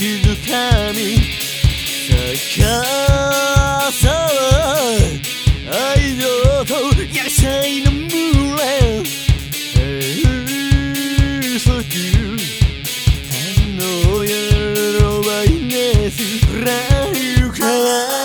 静かに咲かさ愛情と野菜の群れ遠足あの夜のはイネスライブか